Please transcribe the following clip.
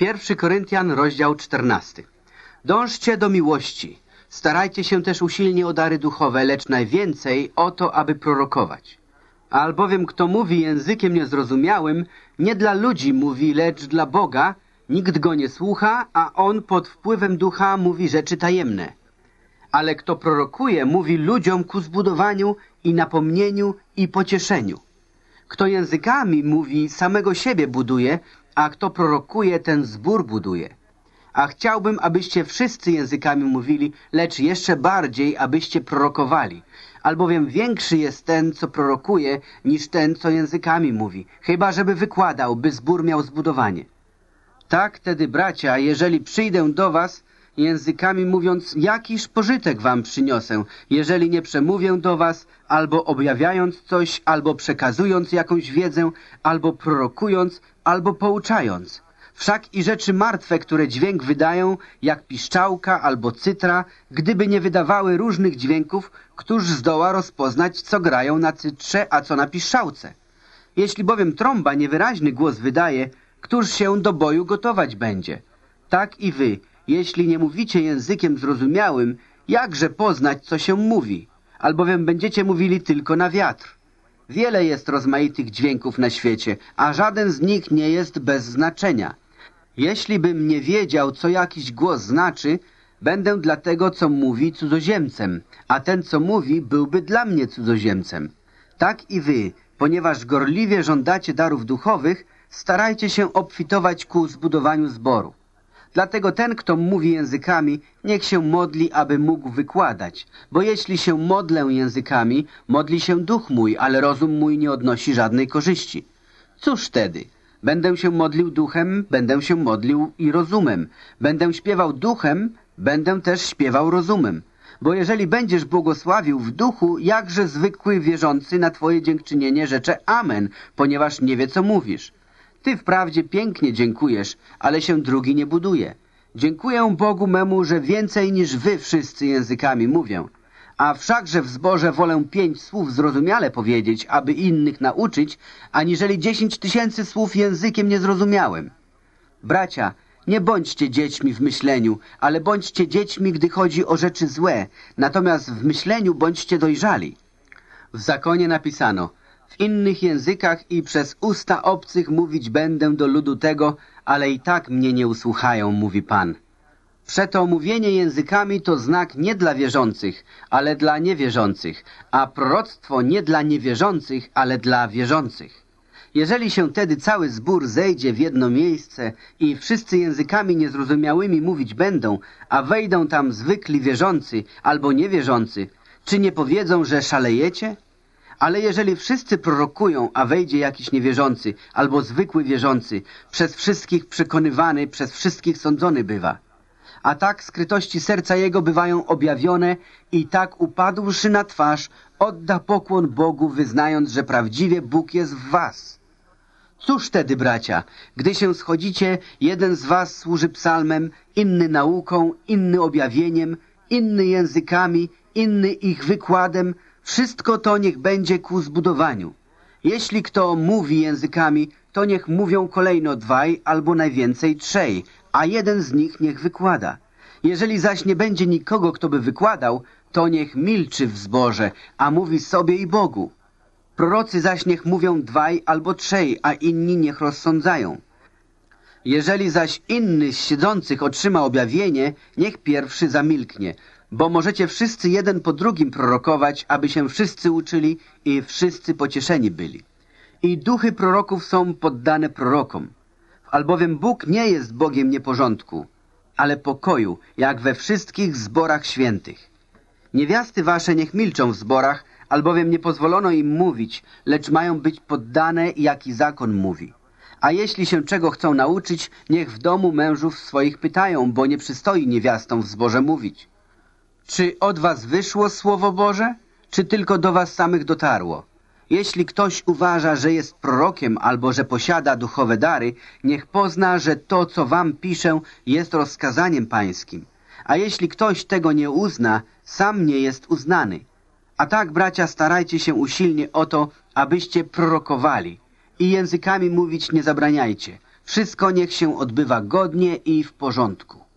1 Koryntian, rozdział 14. Dążcie do miłości. Starajcie się też usilnie o dary duchowe, lecz najwięcej o to, aby prorokować. Albowiem kto mówi językiem niezrozumiałym, nie dla ludzi mówi, lecz dla Boga, nikt go nie słucha, a on pod wpływem ducha mówi rzeczy tajemne. Ale kto prorokuje, mówi ludziom ku zbudowaniu i napomnieniu i pocieszeniu. Kto językami mówi, samego siebie buduje, a kto prorokuje, ten zbór buduje. A chciałbym, abyście wszyscy językami mówili, lecz jeszcze bardziej, abyście prorokowali. Albowiem większy jest ten, co prorokuje, niż ten, co językami mówi, chyba żeby wykładał, by zbór miał zbudowanie. Tak tedy, bracia, jeżeli przyjdę do was, językami mówiąc, jakiż pożytek wam przyniosę, jeżeli nie przemówię do was, albo objawiając coś, albo przekazując jakąś wiedzę, albo prorokując, albo pouczając. Wszak i rzeczy martwe, które dźwięk wydają, jak piszczałka albo cytra, gdyby nie wydawały różnych dźwięków, któż zdoła rozpoznać, co grają na cytrze, a co na piszczałce? Jeśli bowiem trąba niewyraźny głos wydaje, któż się do boju gotować będzie? Tak i wy, jeśli nie mówicie językiem zrozumiałym, jakże poznać, co się mówi? Albowiem będziecie mówili tylko na wiatr. Wiele jest rozmaitych dźwięków na świecie, a żaden z nich nie jest bez znaczenia. Jeśli bym nie wiedział, co jakiś głos znaczy, będę dla tego, co mówi, cudzoziemcem, a ten, co mówi, byłby dla mnie cudzoziemcem. Tak i wy, ponieważ gorliwie żądacie darów duchowych, starajcie się obfitować ku zbudowaniu zboru. Dlatego ten, kto mówi językami, niech się modli, aby mógł wykładać. Bo jeśli się modlę językami, modli się duch mój, ale rozum mój nie odnosi żadnej korzyści. Cóż wtedy? Będę się modlił duchem, będę się modlił i rozumem. Będę śpiewał duchem, będę też śpiewał rozumem. Bo jeżeli będziesz błogosławił w duchu, jakże zwykły wierzący na twoje dziękczynienie rzecze Amen, ponieważ nie wie, co mówisz. Ty wprawdzie pięknie dziękujesz, ale się drugi nie buduje. Dziękuję Bogu memu, że więcej niż wy wszyscy językami mówię. A wszakże w zborze wolę pięć słów zrozumiale powiedzieć, aby innych nauczyć, aniżeli dziesięć tysięcy słów językiem niezrozumiałym. Bracia, nie bądźcie dziećmi w myśleniu, ale bądźcie dziećmi, gdy chodzi o rzeczy złe, natomiast w myśleniu bądźcie dojrzali. W zakonie napisano, w innych językach i przez usta obcych mówić będę do ludu tego, ale i tak mnie nie usłuchają, mówi Pan. Przeto mówienie językami to znak nie dla wierzących, ale dla niewierzących, a proroctwo nie dla niewierzących, ale dla wierzących. Jeżeli się tedy cały zbór zejdzie w jedno miejsce i wszyscy językami niezrozumiałymi mówić będą, a wejdą tam zwykli wierzący albo niewierzący, czy nie powiedzą, że szalejecie? Ale jeżeli wszyscy prorokują, a wejdzie jakiś niewierzący albo zwykły wierzący, przez wszystkich przekonywany, przez wszystkich sądzony bywa. A tak skrytości serca jego bywają objawione i tak upadłszy na twarz, odda pokłon Bogu, wyznając, że prawdziwie Bóg jest w was. Cóż tedy, bracia, gdy się schodzicie, jeden z was służy psalmem, inny nauką, inny objawieniem, inny językami, inny ich wykładem, wszystko to niech będzie ku zbudowaniu. Jeśli kto mówi językami, to niech mówią kolejno dwaj albo najwięcej trzej, a jeden z nich niech wykłada. Jeżeli zaś nie będzie nikogo, kto by wykładał, to niech milczy w zborze, a mówi sobie i Bogu. Prorocy zaś niech mówią dwaj albo trzej, a inni niech rozsądzają. Jeżeli zaś inny z siedzących otrzyma objawienie, niech pierwszy zamilknie, bo możecie wszyscy jeden po drugim prorokować, aby się wszyscy uczyli i wszyscy pocieszeni byli. I duchy proroków są poddane prorokom. Albowiem Bóg nie jest Bogiem nieporządku, ale pokoju, jak we wszystkich zborach świętych. Niewiasty wasze niech milczą w zborach, albowiem nie pozwolono im mówić, lecz mają być poddane, jaki zakon mówi. A jeśli się czego chcą nauczyć, niech w domu mężów swoich pytają, bo nie przystoi niewiastom w zborze mówić. Czy od was wyszło Słowo Boże, czy tylko do was samych dotarło? Jeśli ktoś uważa, że jest prorokiem albo że posiada duchowe dary, niech pozna, że to, co wam piszę, jest rozkazaniem pańskim. A jeśli ktoś tego nie uzna, sam nie jest uznany. A tak, bracia, starajcie się usilnie o to, abyście prorokowali. I językami mówić nie zabraniajcie. Wszystko niech się odbywa godnie i w porządku.